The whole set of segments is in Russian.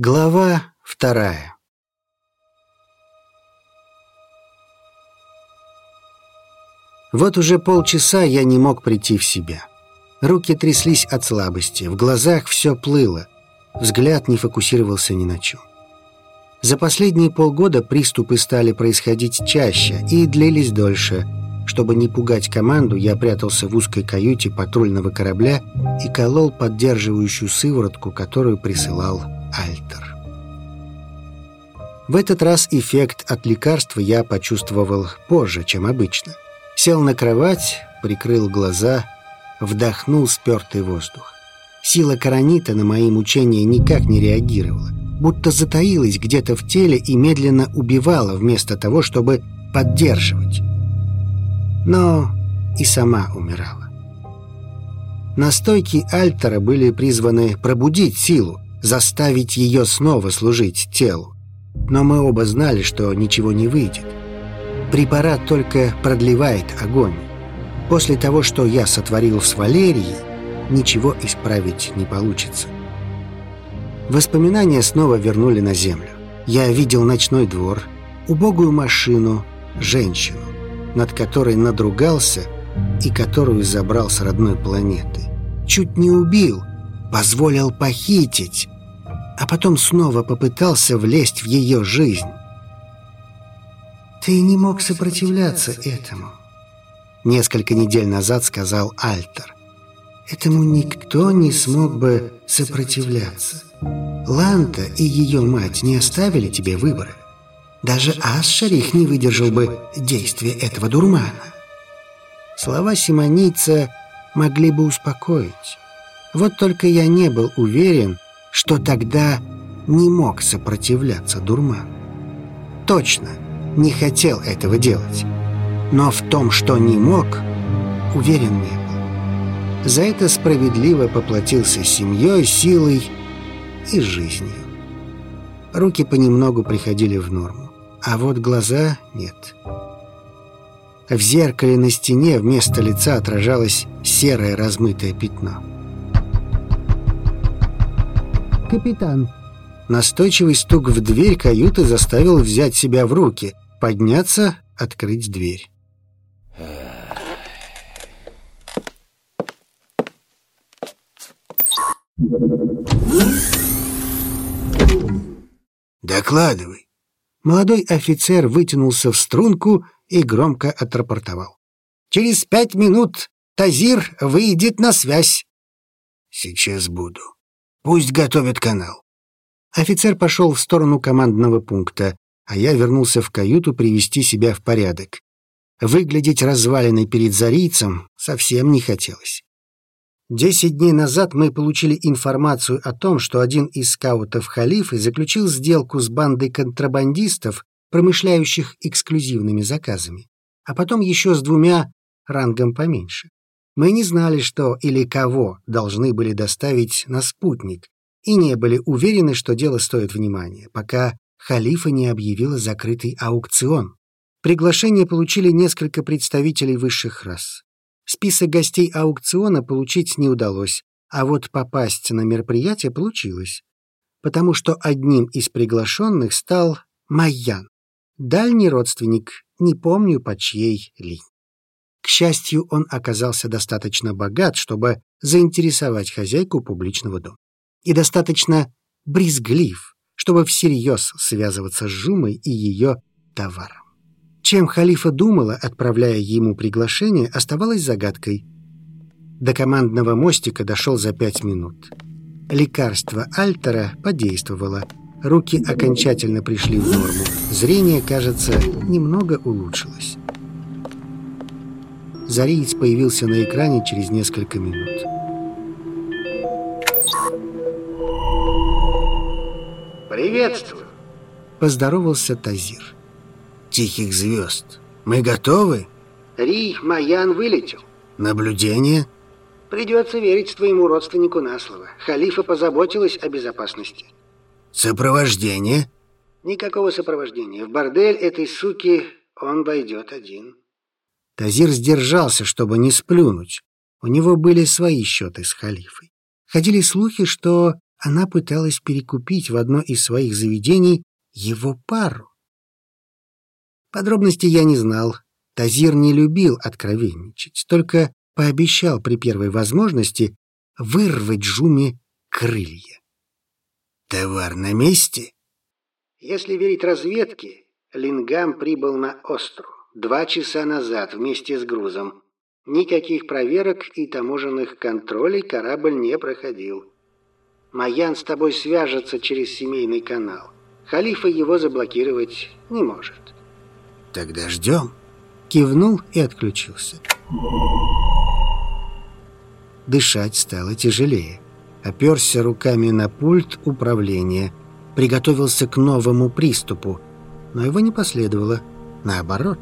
Глава вторая Вот уже полчаса я не мог прийти в себя. Руки тряслись от слабости, в глазах все плыло, взгляд не фокусировался ни на чем. За последние полгода приступы стали происходить чаще и длились дольше. Чтобы не пугать команду, я прятался в узкой каюте патрульного корабля и колол поддерживающую сыворотку, которую присылал Альтер. В этот раз эффект от лекарства я почувствовал позже, чем обычно. Сел на кровать, прикрыл глаза, вдохнул спертый воздух. Сила каранита на мои мучения никак не реагировала, будто затаилась где-то в теле и медленно убивала вместо того, чтобы поддерживать. Но и сама умирала. Настойки Альтера были призваны пробудить силу, заставить ее снова служить телу. Но мы оба знали, что ничего не выйдет. Препарат только продлевает огонь. После того, что я сотворил с Валерией, ничего исправить не получится. Воспоминания снова вернули на землю. Я видел ночной двор, убогую машину, женщину, над которой надругался и которую забрал с родной планеты. Чуть не убил, позволил похитить, а потом снова попытался влезть в ее жизнь. «Ты не мог сопротивляться этому», — несколько недель назад сказал Альтер. «Этому никто не смог бы сопротивляться. Ланта и ее мать не оставили тебе выбора. Даже Асшарих не выдержал бы действия этого дурмана». Слова Симоница могли бы успокоить. Вот только я не был уверен, что тогда не мог сопротивляться дурману. Точно не хотел этого делать. Но в том, что не мог, уверен не был. За это справедливо поплатился семьей, силой и жизнью. Руки понемногу приходили в норму, а вот глаза нет. В зеркале на стене вместо лица отражалось серое размытое пятно. «Капитан!» Настойчивый стук в дверь каюты заставил взять себя в руки, подняться, открыть дверь. «Докладывай!» Молодой офицер вытянулся в струнку и громко отрапортовал. «Через пять минут Тазир выйдет на связь». «Сейчас буду». Пусть готовят канал. Офицер пошел в сторону командного пункта, а я вернулся в каюту привести себя в порядок. Выглядеть разваленной перед зарийцем совсем не хотелось. Десять дней назад мы получили информацию о том, что один из скаутов халифы заключил сделку с бандой контрабандистов, промышляющих эксклюзивными заказами, а потом еще с двумя рангом поменьше. Мы не знали, что или кого должны были доставить на спутник, и не были уверены, что дело стоит внимания, пока халифа не объявила закрытый аукцион. Приглашение получили несколько представителей высших рас. Список гостей аукциона получить не удалось, а вот попасть на мероприятие получилось, потому что одним из приглашенных стал Майян, дальний родственник, не помню по чьей линии. Счастью, он оказался достаточно богат, чтобы заинтересовать хозяйку публичного дома. И достаточно брезглив, чтобы всерьез связываться с Жумой и ее товаром. Чем халифа думала, отправляя ему приглашение, оставалось загадкой. До командного мостика дошел за пять минут. Лекарство Альтера подействовало. Руки окончательно пришли в норму. Зрение, кажется, немного улучшилось. Зариец появился на экране через несколько минут. «Приветствую!» — поздоровался Тазир. «Тихих звезд. Мы готовы?» «Ри Маян вылетел». «Наблюдение?» «Придется верить твоему родственнику на слово. Халифа позаботилась о безопасности». «Сопровождение?» «Никакого сопровождения. В бордель этой суки он войдет один». Тазир сдержался, чтобы не сплюнуть. У него были свои счеты с халифой. Ходили слухи, что она пыталась перекупить в одно из своих заведений его пару. Подробностей я не знал. Тазир не любил откровенничать, только пообещал при первой возможности вырвать Жуме крылья. «Товар на месте?» Если верить разведке, Лингам прибыл на остров два часа назад вместе с грузом. Никаких проверок и таможенных контролей корабль не проходил. Маян с тобой свяжется через семейный канал. Халифа его заблокировать не может. Тогда ждем. Кивнул и отключился. Дышать стало тяжелее. Оперся руками на пульт управления. Приготовился к новому приступу. Но его не последовало. Наоборот,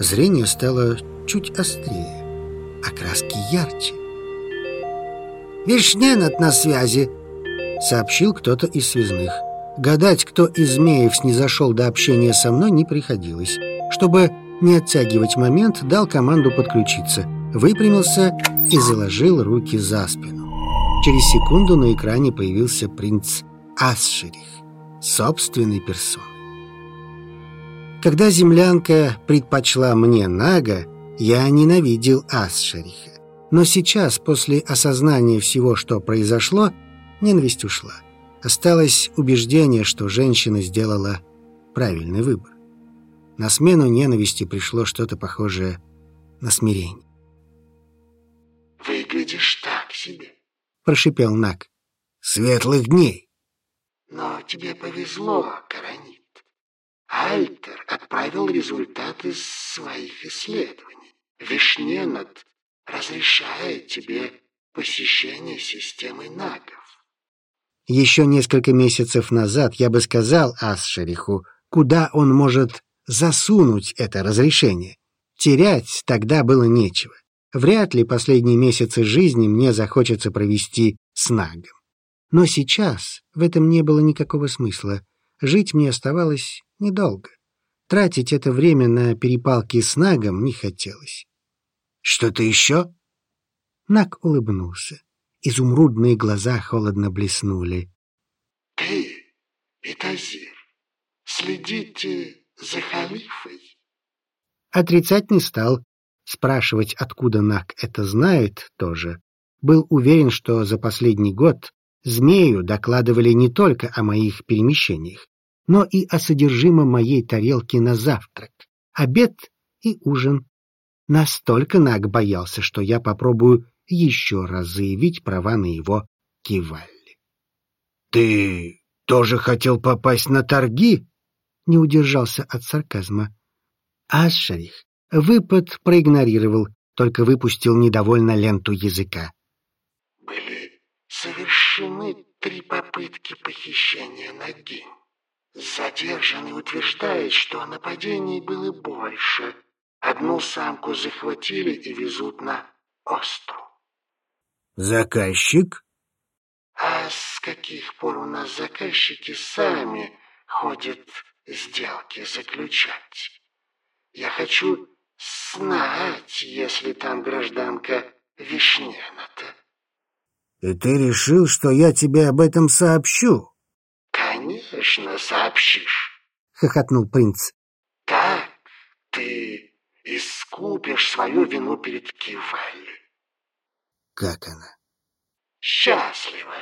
зрение стало чуть острее, а краски ярче. «Вишненат на связи!» — сообщил кто-то из связных. Гадать, кто из змеев снизошел до общения со мной, не приходилось. Чтобы не оттягивать момент, дал команду подключиться, выпрямился и заложил руки за спину. Через секунду на экране появился принц Асшерих, собственной персоной. Когда землянка предпочла мне Нага, я ненавидел Асшериха. Но сейчас, после осознания всего, что произошло, ненависть ушла. Осталось убеждение, что женщина сделала правильный выбор. На смену ненависти пришло что-то похожее на смирение. «Выглядишь так себе», — прошипел Нак. «Светлых дней». «Но тебе повезло, Каранит. Альтер отправил результаты своих исследований. Вишненот разрешает тебе посещение системы нагов». Еще несколько месяцев назад я бы сказал Асшериху, куда он может засунуть это разрешение. Терять тогда было нечего. Вряд ли последние месяцы жизни мне захочется провести с Нагом. Но сейчас в этом не было никакого смысла. Жить мне оставалось недолго. Тратить это время на перепалки с Нагом не хотелось. «Что-то еще?» Наг улыбнулся. Изумрудные глаза холодно блеснули. «Ты, Итазир, следите за халифой? Отрицать не стал. Спрашивать, откуда Нак это знает, тоже. Был уверен, что за последний год змею докладывали не только о моих перемещениях, но и о содержимом моей тарелки на завтрак, обед и ужин. Настолько Нак боялся, что я попробую еще раз заявить права на его кивалли. — Ты тоже хотел попасть на торги? не удержался от сарказма. Ашшарих выпад проигнорировал, только выпустил недовольно ленту языка. Были совершены три попытки похищения ноги. Задержанный утверждает, что нападений было больше. Одну самку захватили и везут на остров. Заказчик? А с каких пор у нас заказчики сами ходят сделки заключать. Я хочу знать, если там гражданка Вишнената. И ты решил, что я тебе об этом сообщу? Конечно, сообщишь, хохотнул принц. Так ты искупишь свою вину перед Кивалли. Как она? Счастлива.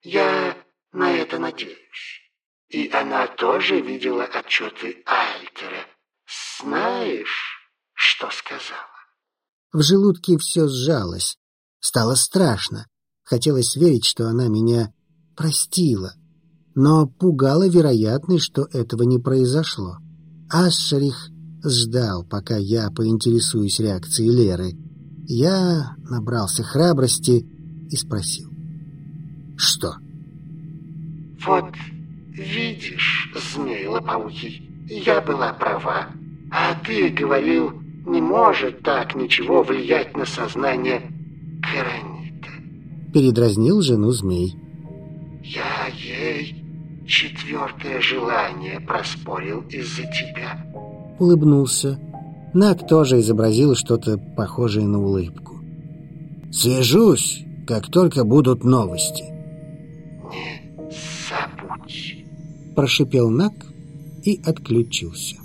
Я на это надеюсь. И она тоже видела отчеты Альтера. Знаешь, что сказала? В желудке все сжалось. Стало страшно. Хотелось верить, что она меня простила. Но пугало вероятность, что этого не произошло. Ашшерих ждал, пока я поинтересуюсь реакцией Леры. Я набрался храбрости и спросил. «Что?» «Вот «Видишь, змей лопоухий, я была права. А ты говорил, не может так ничего влиять на сознание Каранита». Передразнил жену змей. «Я ей четвертое желание проспорил из-за тебя». Улыбнулся. Нак тоже изобразил что-то похожее на улыбку. «Свяжусь, как только будут новости». не забудь. Прошипел Нак и отключился.